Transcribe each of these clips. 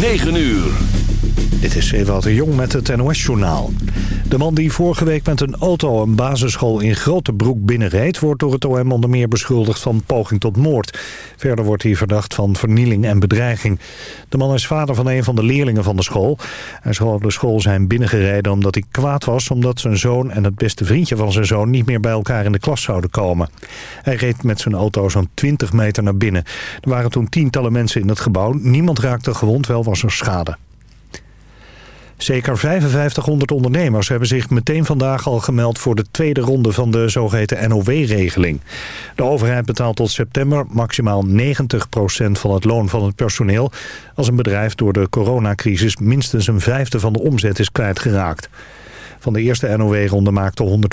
9 uur. Dit is Ewout de Jong met het NOS-journaal. De man die vorige week met een auto een basisschool in Grotebroek binnenreed... wordt door het OM onder meer beschuldigd van poging tot moord. Verder wordt hij verdacht van vernieling en bedreiging. De man is vader van een van de leerlingen van de school. Hij zou de school zijn binnengereden omdat hij kwaad was... omdat zijn zoon en het beste vriendje van zijn zoon... niet meer bij elkaar in de klas zouden komen. Hij reed met zijn auto zo'n 20 meter naar binnen. Er waren toen tientallen mensen in het gebouw. Niemand raakte gewond, wel was er schade. Zeker 5500 ondernemers hebben zich meteen vandaag al gemeld voor de tweede ronde van de zogeheten NOW-regeling. De overheid betaalt tot september maximaal 90% van het loon van het personeel als een bedrijf door de coronacrisis minstens een vijfde van de omzet is kwijtgeraakt. Van de eerste NOW-ronde maakten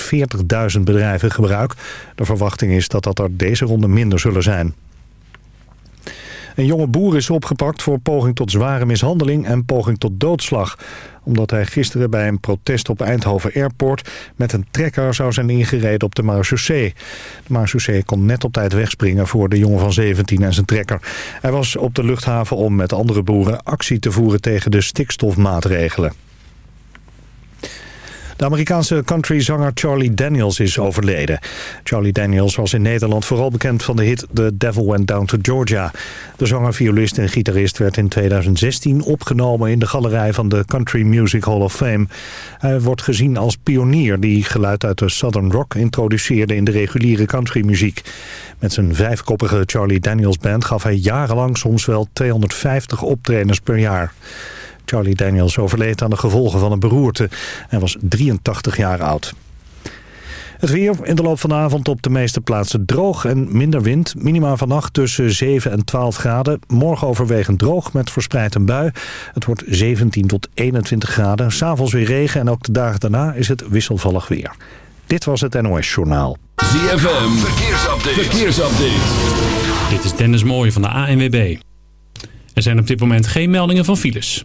140.000 bedrijven gebruik. De verwachting is dat dat er deze ronde minder zullen zijn. Een jonge boer is opgepakt voor poging tot zware mishandeling en poging tot doodslag. Omdat hij gisteren bij een protest op Eindhoven Airport met een trekker zou zijn ingereden op de marechaussee. De marechaussee kon net op tijd wegspringen voor de jongen van 17 en zijn trekker. Hij was op de luchthaven om met andere boeren actie te voeren tegen de stikstofmaatregelen. De Amerikaanse countryzanger Charlie Daniels is overleden. Charlie Daniels was in Nederland vooral bekend van de hit The Devil Went Down to Georgia. De zanger, violist en gitarist werd in 2016 opgenomen in de galerij van de Country Music Hall of Fame. Hij wordt gezien als pionier die geluid uit de Southern Rock introduceerde in de reguliere countrymuziek. Met zijn vijfkoppige Charlie Daniels Band gaf hij jarenlang soms wel 250 optredens per jaar. Charlie Daniels overleed aan de gevolgen van een beroerte en was 83 jaar oud. Het weer in de loop van de avond op de meeste plaatsen droog en minder wind. Minima vannacht tussen 7 en 12 graden. Morgen overwegend droog met verspreid een bui. Het wordt 17 tot 21 graden. S'avonds weer regen en ook de dagen daarna is het wisselvallig weer. Dit was het NOS Journaal. ZFM, verkeersupdate. verkeersupdate. Dit is Dennis Mooij van de ANWB. Er zijn op dit moment geen meldingen van files.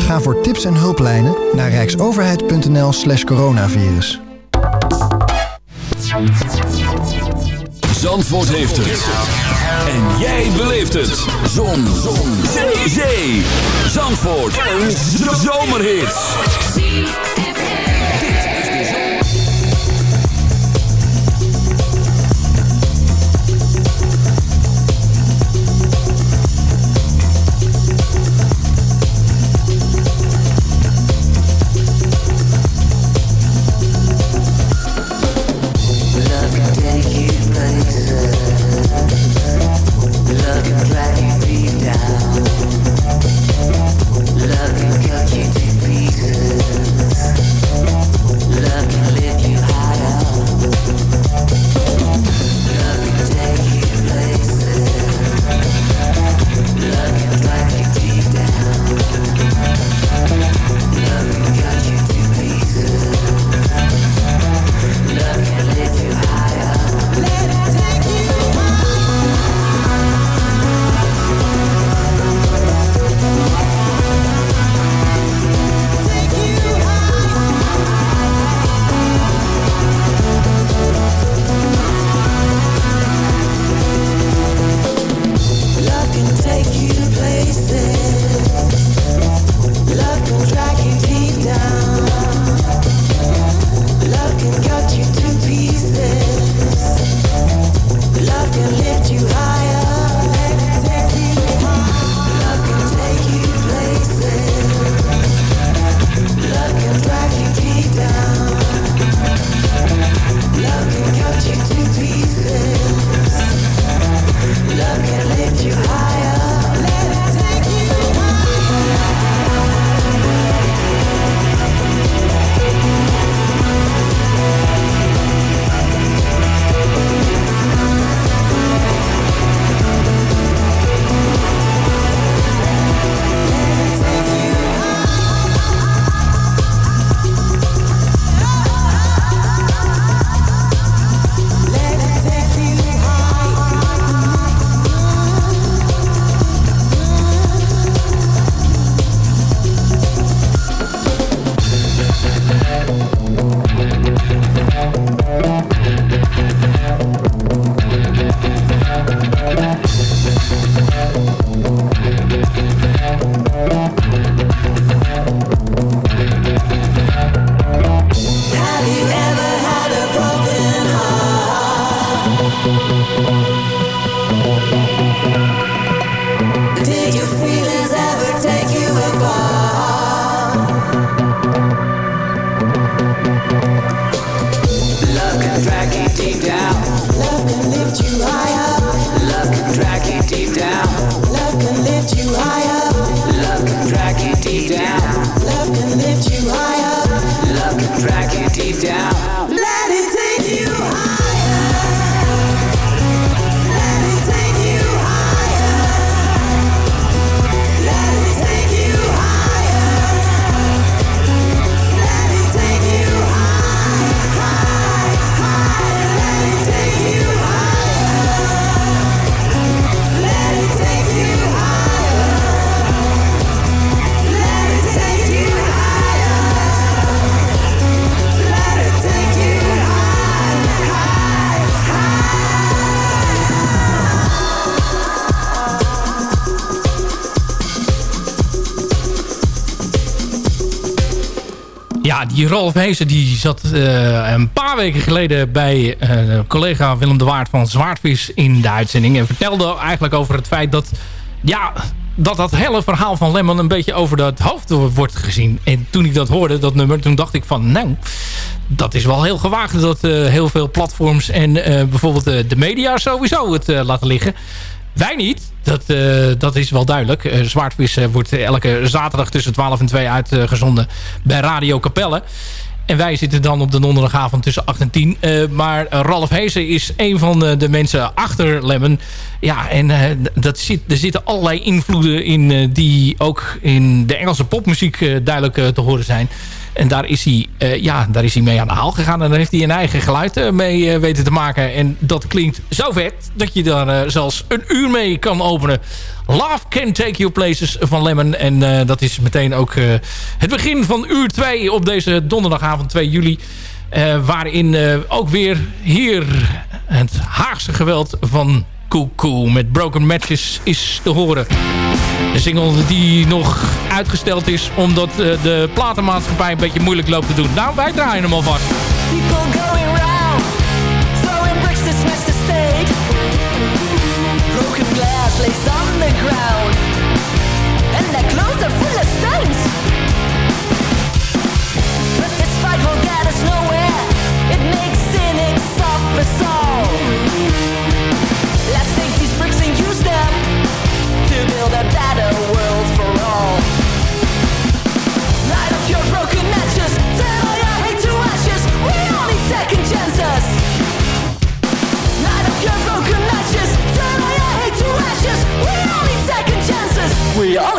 Ga voor tips en hulplijnen naar rijksoverheid.nl slash coronavirus. Zandvoort heeft het. En jij beleeft het. Zon. Zon. Zee. Zandvoort. Een zomerhit. Die Rolf Heesen die zat eh, een paar weken geleden bij eh, collega Willem de Waard van Zwaardvis in de uitzending. En vertelde eigenlijk over het feit dat, ja, dat dat hele verhaal van Lemon een beetje over het hoofd wordt gezien. En toen ik dat hoorde, dat nummer, toen dacht ik van nou, dat is wel heel gewaagd dat eh, heel veel platforms en bijvoorbeeld de media sowieso het laten liggen. Wij niet. Dat, eh, dat is wel duidelijk. Eh, wordt elke zaterdag tussen 12 en 2 uitgezonden bij Radio Capelle. En wij zitten dan op de donderdagavond tussen 8 en 10. Eh, maar Ralf Heesen is een van de, de mensen achter Lemon. Ja, en dat zit, er zitten allerlei invloeden in... die ook in de Engelse popmuziek duidelijk te horen zijn. En daar is, hij, eh, ja, daar is hij mee aan de haal gegaan. En daar heeft hij een eigen geluid eh, mee eh, weten te maken. En dat klinkt zo vet dat je daar zelfs een uur mee kan openen. Love Can Take You Places van Lemon. En dat is meteen ook het begin van uur 2 op deze donderdagavond 2 juli. Waarin ook weer hier het Haagse geweld van Cuckoo met Broken Matches is te horen. De single die nog uitgesteld is omdat eh, de platenmaatschappij een beetje moeilijk loopt te doen. Nou, wij draaien hem alvast.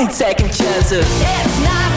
only taking chances. It's not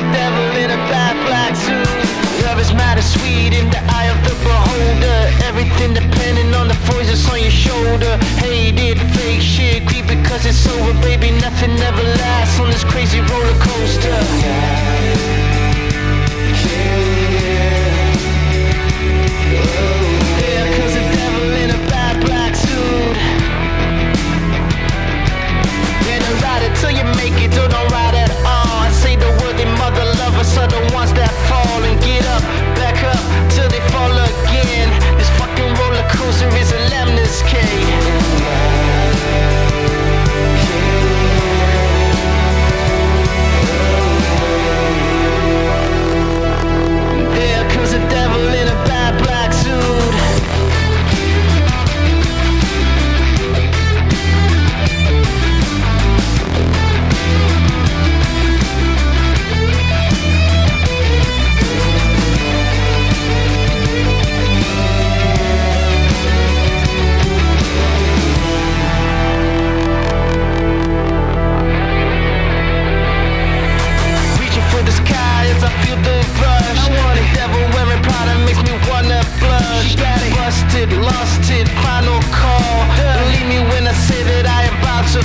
a devil in a bad black suit. Love is mad and sweet in the eye of the beholder. Everything depending on the voices on your shoulder. Hated, fake shit, creep because it's over, baby. Nothing ever lasts on this crazy roller coaster. Yeah, 'cause the devil in a bad black suit. Don't ride it till you make it, don't ride at lovers are the ones that fall and get up, back up till they fall again. This fucking roller coaster is a lemniscate.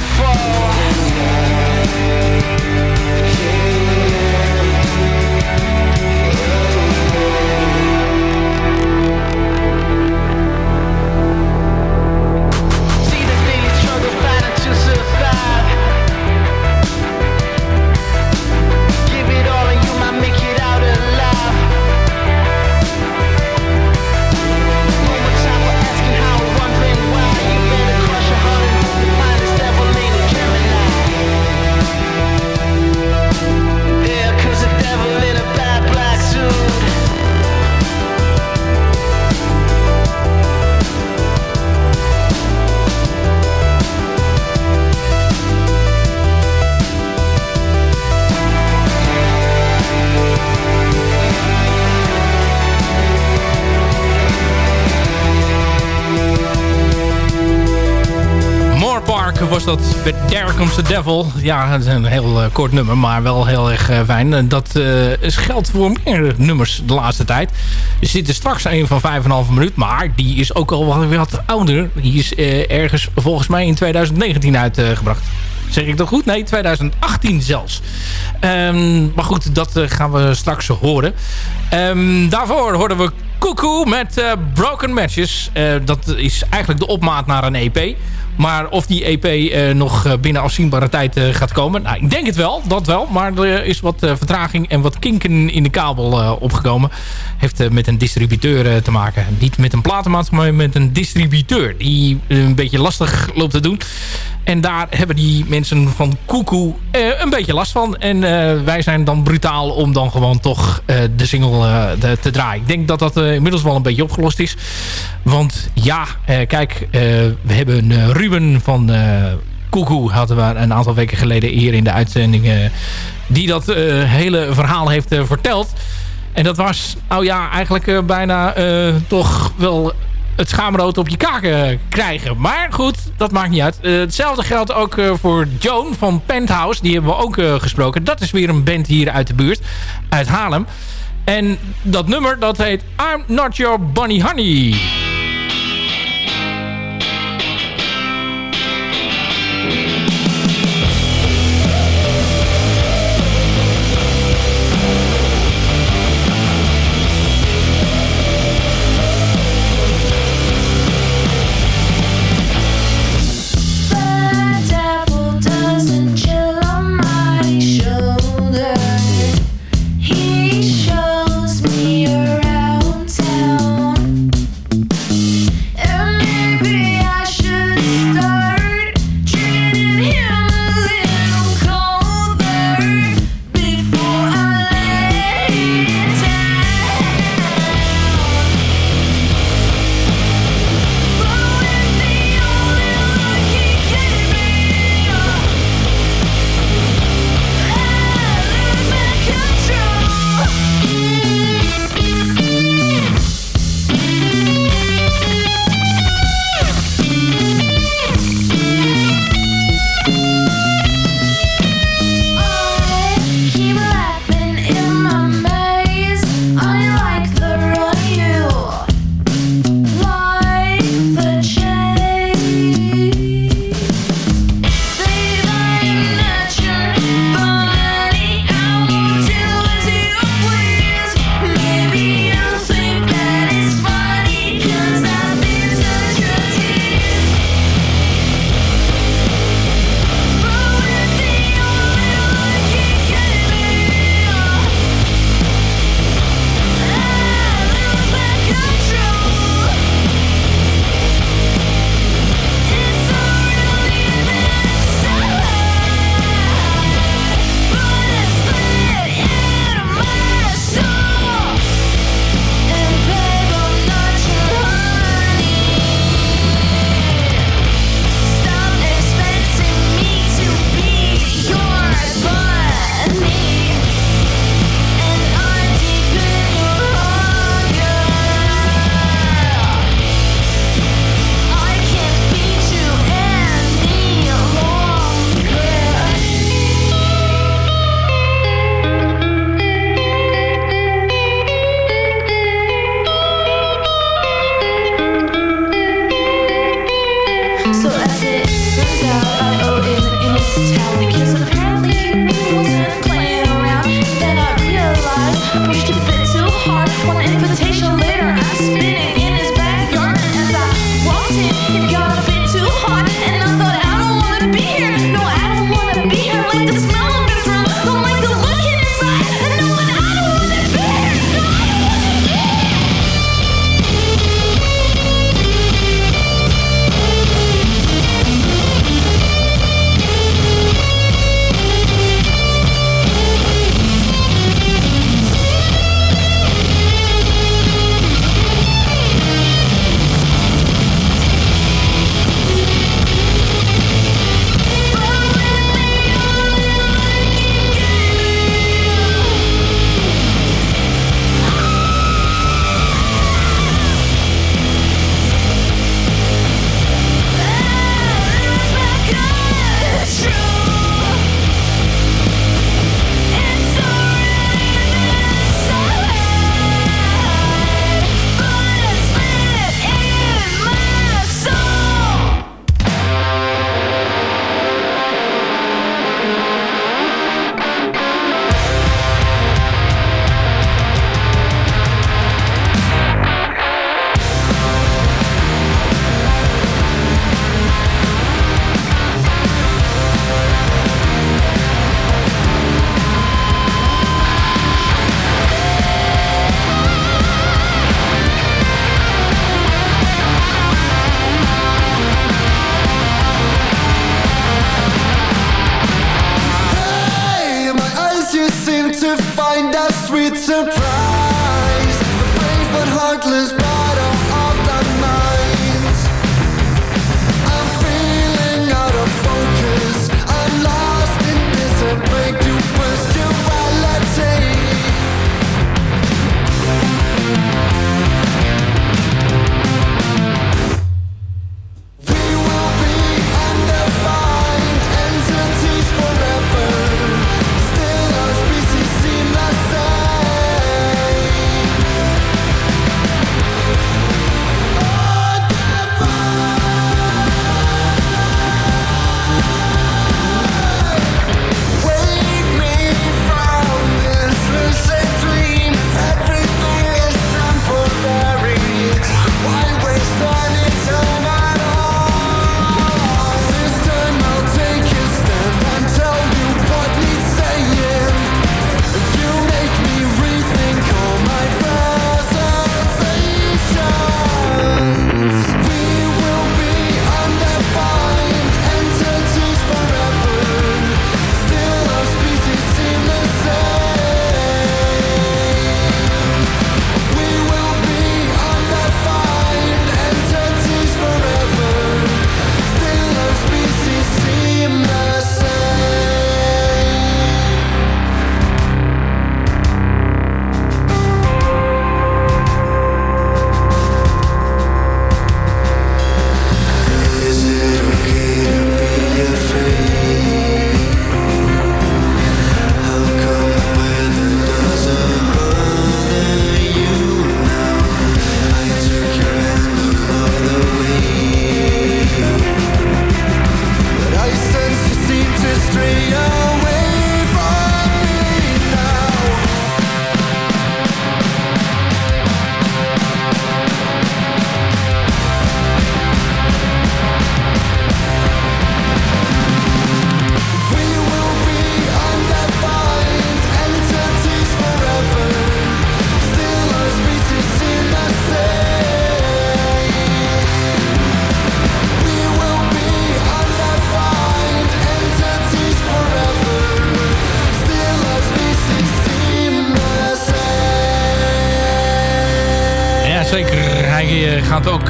fuck. Dat Comes the Devil. Ja, het is een heel eh, kort nummer, maar wel heel erg eh, fijn. En dat eh, is geldt voor meer nummers de laatste tijd. Er zit er straks een van 5,5 minuut, maar die is ook al wat, wat ouder. Die is eh, ergens volgens mij in 2019 uitgebracht. Zeg ik dat goed? Nee, 2018 zelfs. Ehm, maar goed, dat eh, gaan we straks horen. Ehm, daarvoor hoorden we Cuckoo met eh, Broken Matches. Eh, dat is eigenlijk de opmaat naar een EP. Maar of die EP eh, nog eh, binnen afzienbare tijd eh, gaat komen... Nou, ik denk het wel, dat wel. Maar er is wat vertraging en wat kinken in de kabel opgekomen. Heeft met een distributeur te maken. Niet met een platenmaatschappij, maar met een distributeur. Die een beetje lastig loopt te doen. En daar hebben die mensen van Koekoe eh, een beetje last van. En eh, wij zijn dan brutaal om dan gewoon toch eh, de single te draaien. Ik denk dat dat inmiddels wel een beetje opgelost is. Want ja, kijk, we hebben Ruben van Koekoe hadden we een aantal weken geleden hier in de uitzending... die dat hele verhaal heeft verteld. En dat was, nou ja, eigenlijk bijna toch wel het schaamrood op je kaken krijgen. Maar goed, dat maakt niet uit. Eh, hetzelfde geldt ook eh, voor Joan van Penthouse. Die hebben we ook eh, gesproken. Dat is weer een band hier uit de buurt. Uit Haarlem. En dat nummer, dat heet I'm Not Your Bunny Honey.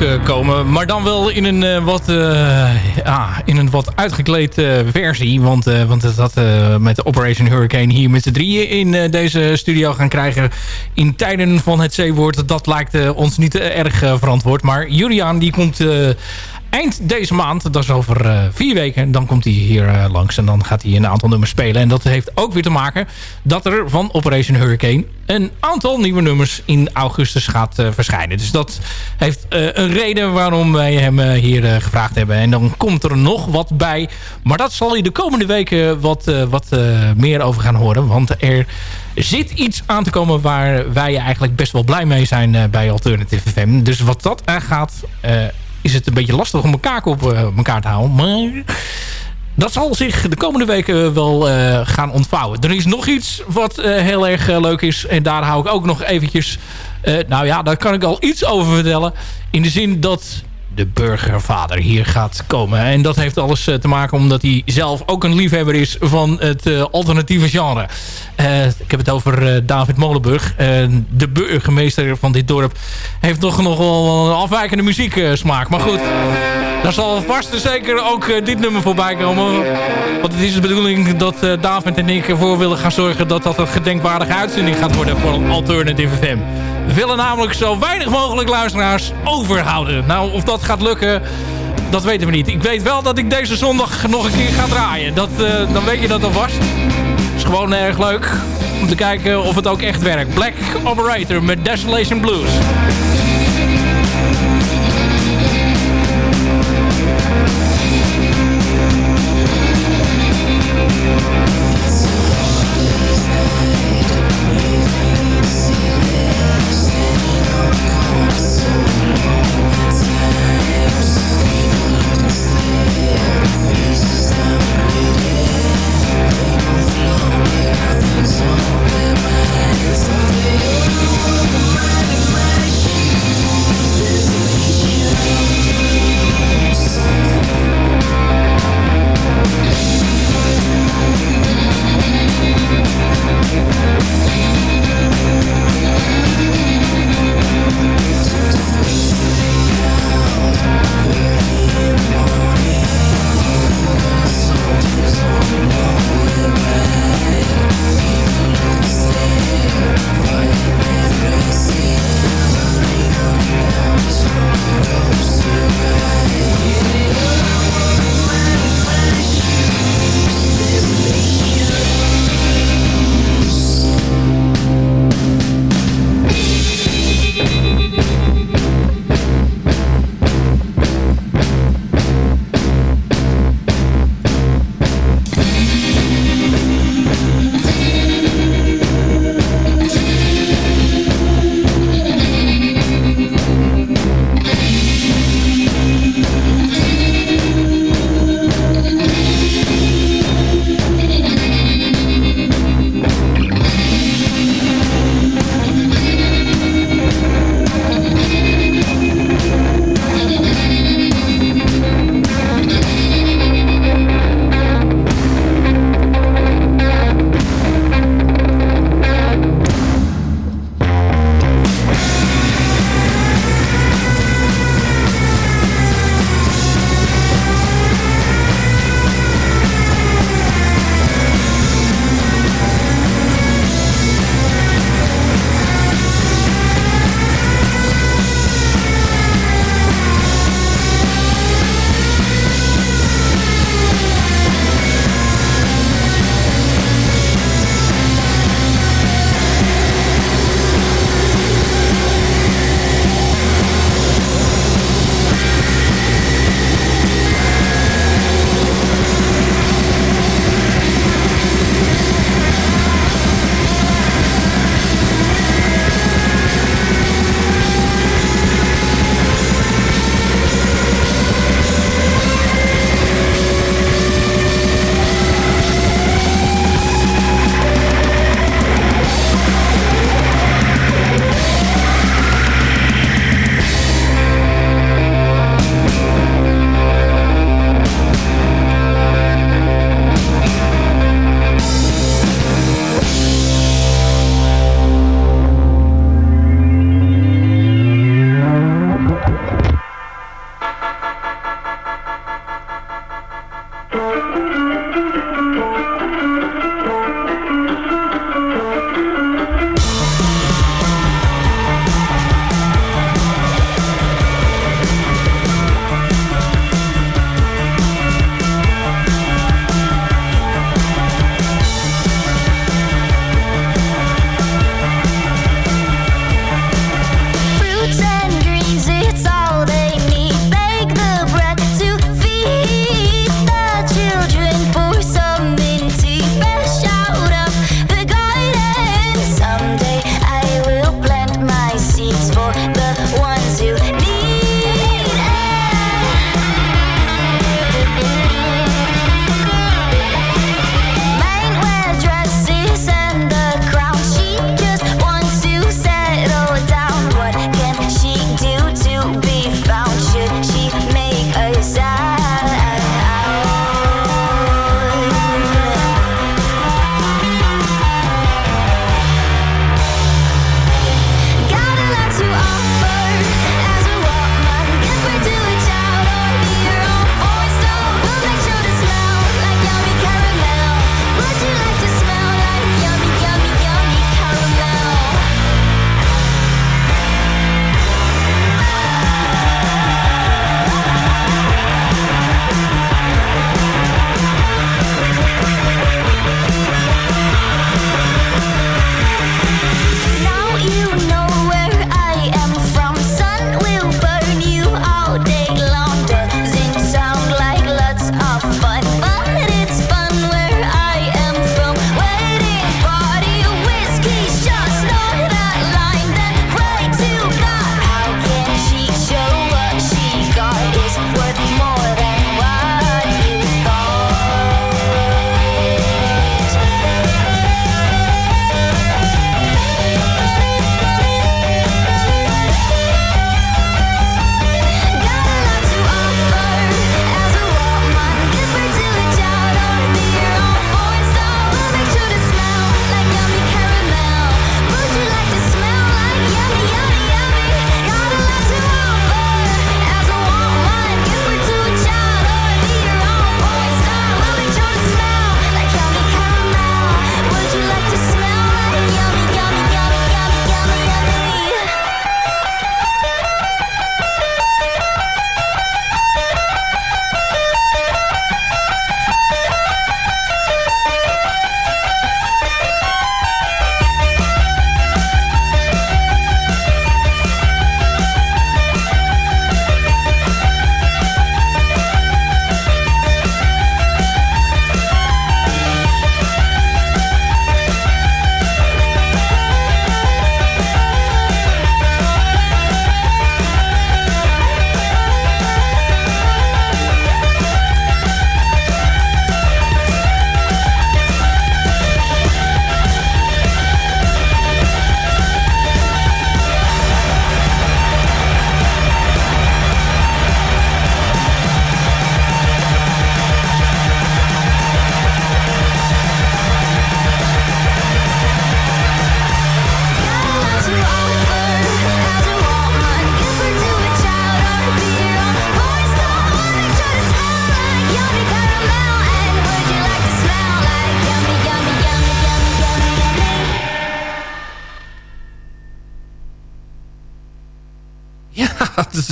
Eh, komen. Maar dan wel in een, eh, wat, ja, in een wat uitgekleed versie. Want, want dat met de Operation Hurricane hier met z'n drieën in deze studio gaan krijgen... in tijden van het zeewoord, dat lijkt ons niet erg verantwoord. Maar Julian die komt eind deze maand, dat is over eh, vier weken... dan komt hij hier eh, langs en dan gaat hij een aantal nummers spelen. En dat heeft ook weer te maken dat er van Operation Hurricane... een aantal nieuwe nummers in augustus gaat eh, verschijnen. Dus dat heeft een reden waarom wij hem hier gevraagd hebben. En dan komt er nog wat bij. Maar dat zal je de komende weken wat, wat meer over gaan horen. Want er zit iets aan te komen waar wij eigenlijk best wel blij mee zijn bij Alternative FM. Dus wat dat aangaat, is het een beetje lastig om elkaar op eh, elkaar te houden. Maar dat zal zich de komende weken wel eh, gaan ontvouwen. Er is nog iets wat eh, heel erg eh, leuk is. En daar hou ik ook nog eventjes... eh, nou ja, daar kan ik al iets over vertellen. In de zin dat de burgervader hier gaat komen. En dat heeft alles eh, te maken omdat hij zelf ook een liefhebber is van het eh, alternatieve genre. Eh, ik heb het over David Molenburg. De burgemeester van dit dorp heeft toch nog wel een afwijkende muzieksmaak. Maar goed, daar zal vast en zeker ook dit nummer voorbij komen. Want het is de bedoeling dat David en ik ervoor willen gaan zorgen... dat dat een gedenkwaardige uitzending gaat worden voor Alternative FM. Willen namelijk zo weinig mogelijk luisteraars overhouden. Nou, of dat gaat lukken, dat weten we niet. Ik weet wel dat ik deze zondag nog een keer ga draaien. Dat, eh, dan weet je dat alvast. Het is gewoon erg leuk om te kijken of het ook echt werkt. Black Operator met Desolation Blues.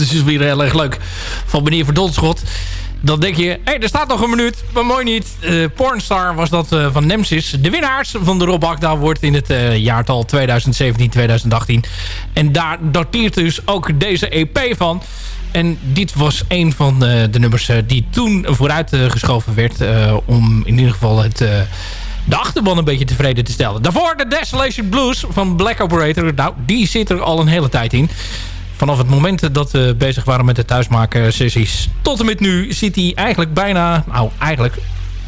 Is dus weer heel erg leuk. Van meneer Verdonschot. Dan denk je, hé, er staat nog een minuut. Maar mooi niet. Eh, Pornstar was dat eh, van Nemesis. De winnaars van de Rob wordt in het eh, jaartal 2017-2018. En daar dateert dus ook deze EP van. En dit was een van eh, de nummers die toen vooruit eh, geschoven werd. om in ieder geval het... de achterban een beetje tevreden te stellen. Daarvoor de Desolation Blues van Black Operator. Nou, die zit er al een hele tijd in. Vanaf het moment dat we bezig waren met de thuismaken sessies tot en met nu zit hij eigenlijk bijna, nou eigenlijk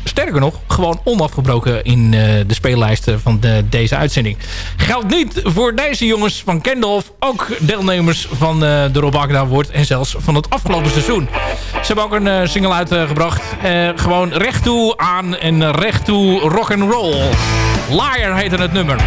sterker nog, gewoon onafgebroken in eh, de speellijsten van de, deze uitzending. Geldt niet voor deze jongens van Kendolf, ook deelnemers van eh, de Rob Agda wordt en zelfs van het afgelopen seizoen. Ze hebben ook een eh, single uitgebracht. Gewoon recht toe aan en recht toe rock and roll. Liar heette het nummer.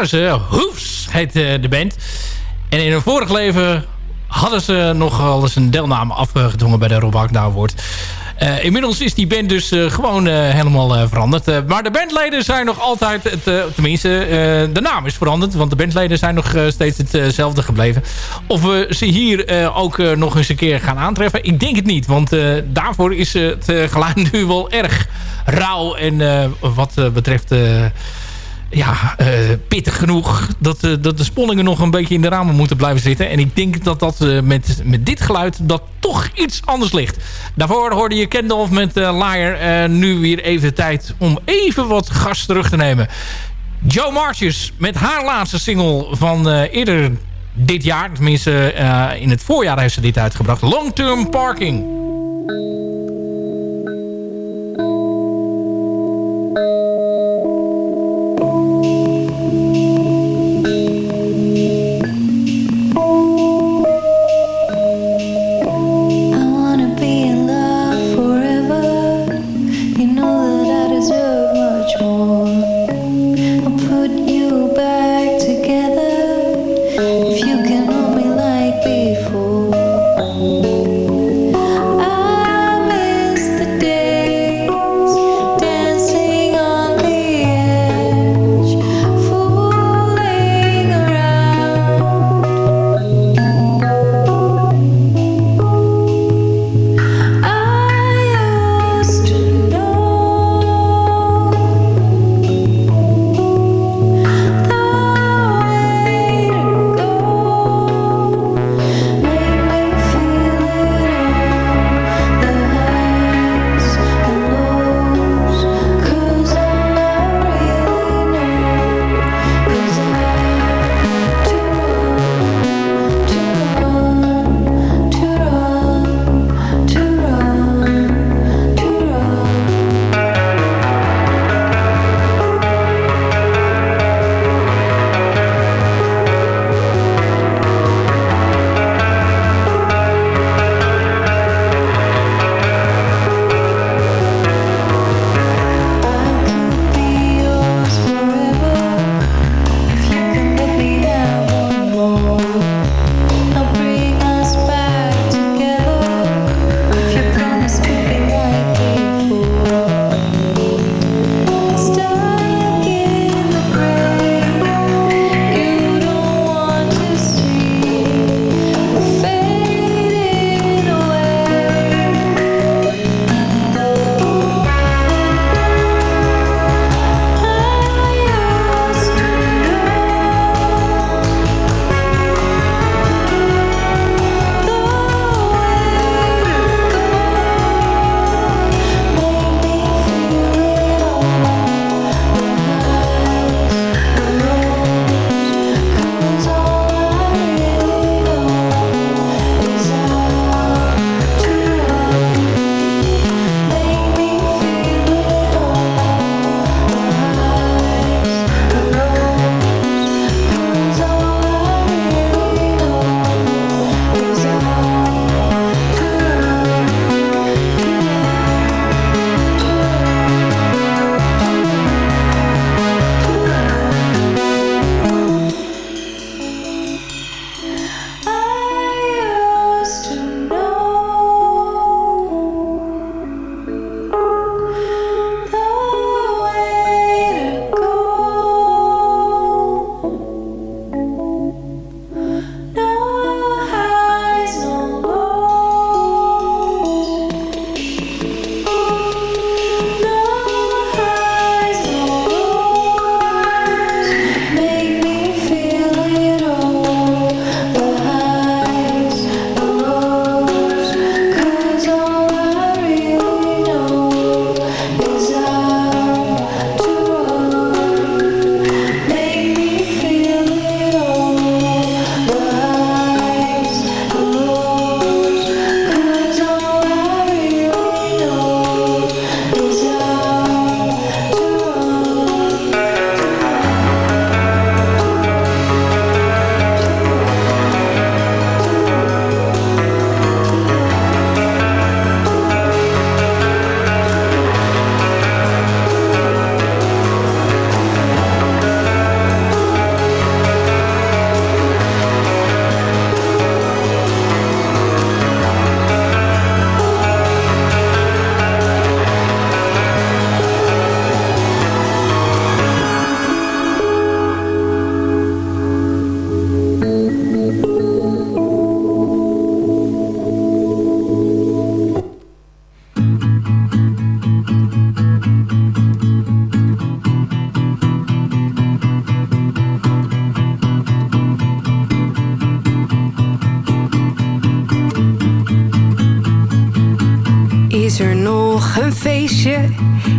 Waren ze. Hoefs heet eh, de band. En in hun vorig leven hadden ze nogal eens een deelname afgedwongen bij de Rob Agda. Eh, inmiddels is die band dus eh, gewoon helemaal veranderd. Maar de bandleden zijn nog altijd... Het, tenminste, de naam is veranderd. Want de bandleden zijn nog steeds hetzelfde gebleven. Of we ze hier ook nog eens een keer gaan aantreffen. Ik denk het niet. Want daarvoor is het geluid nu wel erg rauw. En wat betreft... ja, eh, pittig genoeg dat, eh, dat de sponningen nog een beetje in de ramen moeten blijven zitten. En ik denk dat dat eh, met, met dit geluid dat toch iets anders ligt. Daarvoor hoorde je Kendall met Liar. Nu weer even tijd om even wat gas terug te nemen. Joe Marches met haar laatste single van eerder dit jaar. Tenminste, in het voorjaar heeft ze dit uitgebracht. Long Term Parking.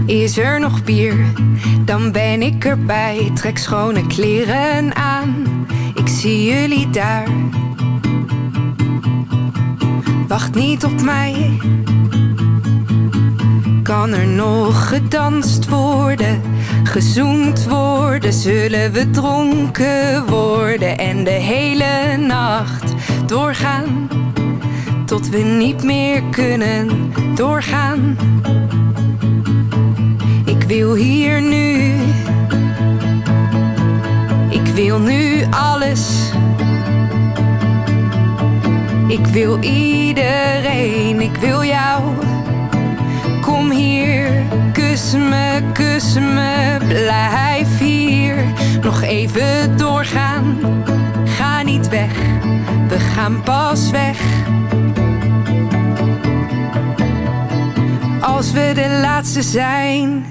Is er nog bier? Dan ben ik erbij, trek schone kleren aan. Ik zie jullie daar. Wacht niet op mij. Kan er nog gedanst worden, gezoend worden? Zullen we dronken worden en de hele nacht doorgaan? Tot we niet meer kunnen doorgaan. Wil hier nu. Ik wil nu alles. Ik wil iedereen, ik wil jou. Kom hier, kus me, kus me, blijf hier. Nog even doorgaan, ga niet weg, we gaan pas weg. Als we de laatste zijn,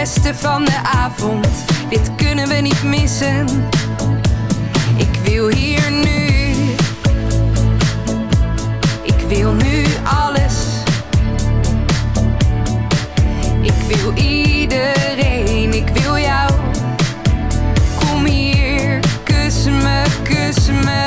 beste van de avond. Dit kunnen we niet missen. Ik wil hier nu. Ik wil nu alles. Ik wil iedereen, ik wil jou. Kom hier, kus me, kus me,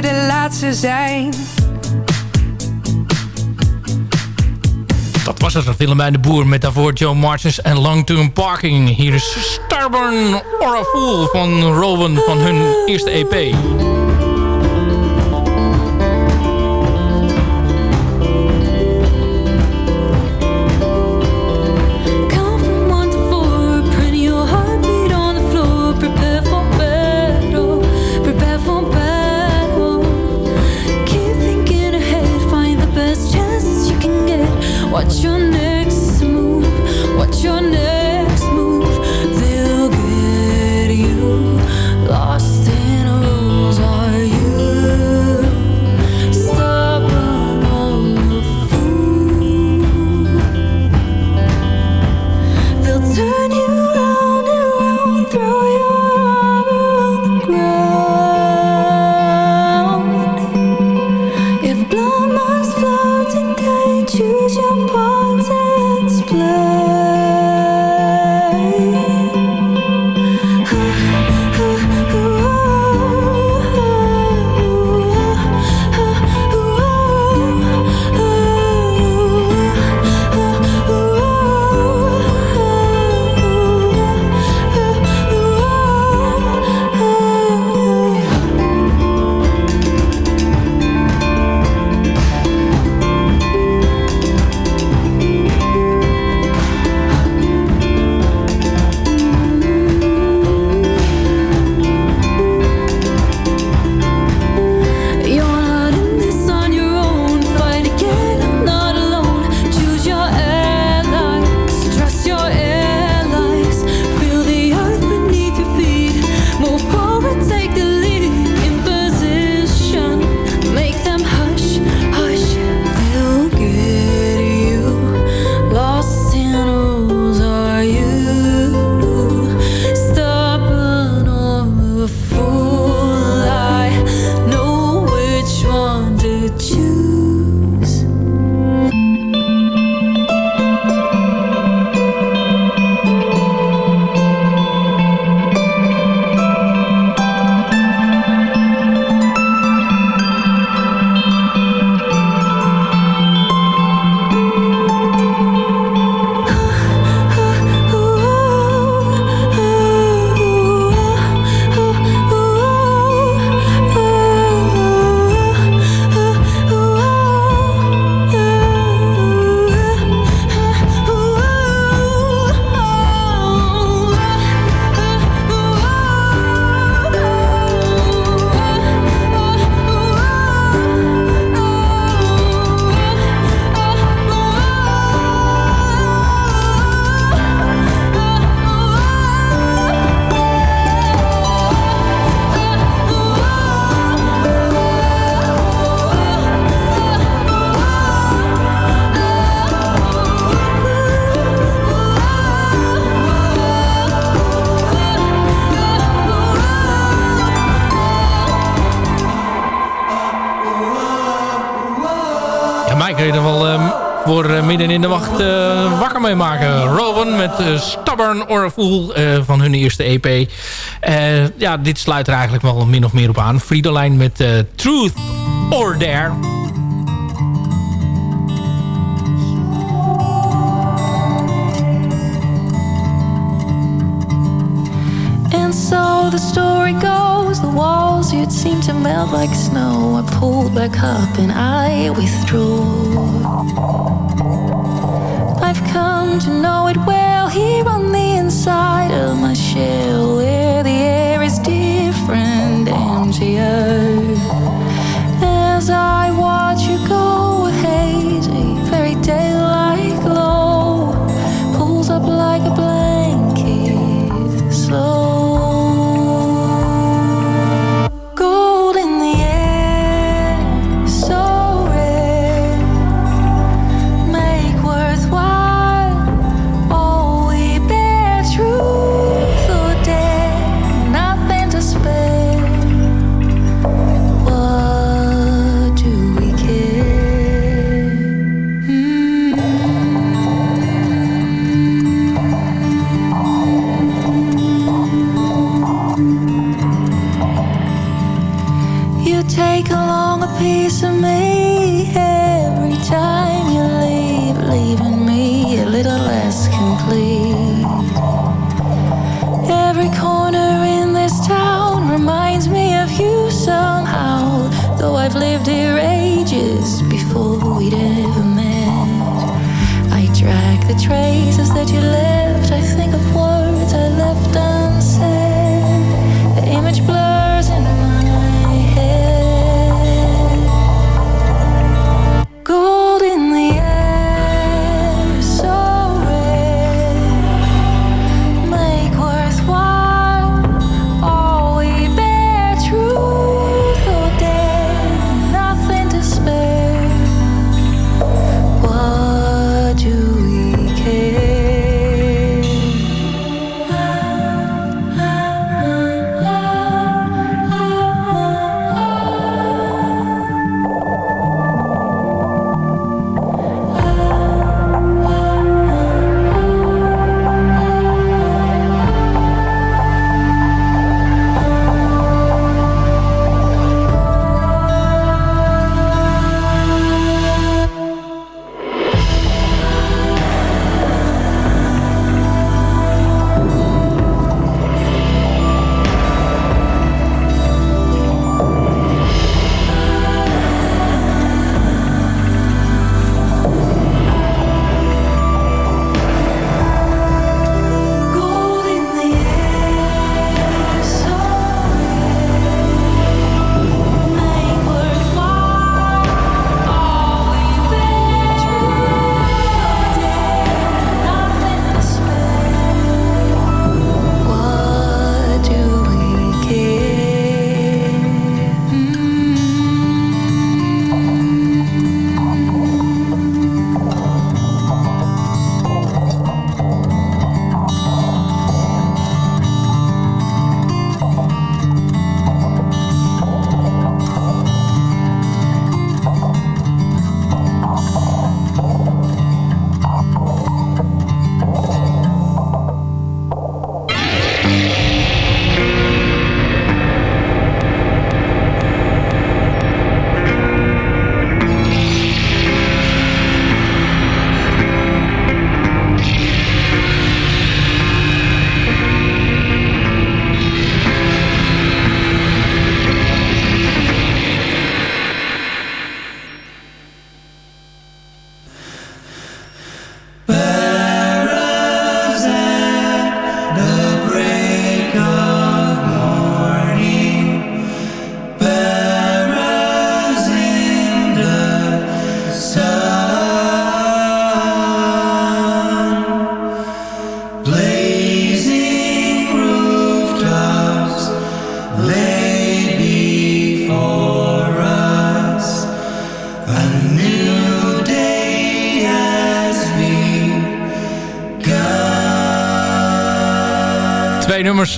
De laatste zijn. Dat was het, Willemijn de Boer met daarvoor Joe Martins en Long Term Parking. Hier is Stubborn or a Fool van Rowan van hun eerste EP. Voor eh, midden in de wacht eh, wakker mee maken. Rowan met eh, Stubborn or a Fool van hun eerste EP. Ja, dit sluit er eigenlijk wel min of meer op aan. Friedelijn met Truth or Dare. So the story goes, the walls you'd seem to melt like snow. I pulled back up and I withdrew. I've come to know it well here on the inside of my shell, where the air is different, emptier. As I watch you go, me a little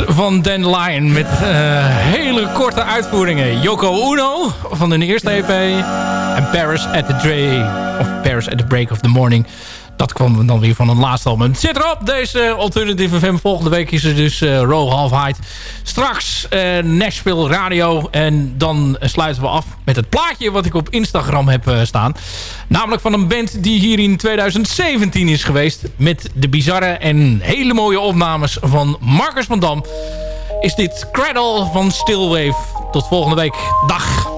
van Dan Lyon met eh, hele korte uitvoeringen. Yoko Uno van hun eerste EP En Paris at the of Paris at the Break of the Morning. Dat kwam dan weer van een laatste album. Zit erop, deze Alternative FM. Volgende week is er dus uh, Row Half Height. Straks uh, Nashville Radio. En dan sluiten we af met het plaatje wat ik op Instagram heb staan. Namelijk van een band die hier in 2017 is geweest. Met de bizarre en hele mooie opnames van Marcus van Dam. Is dit Cradle van Stillwave. Tot volgende week. Dag.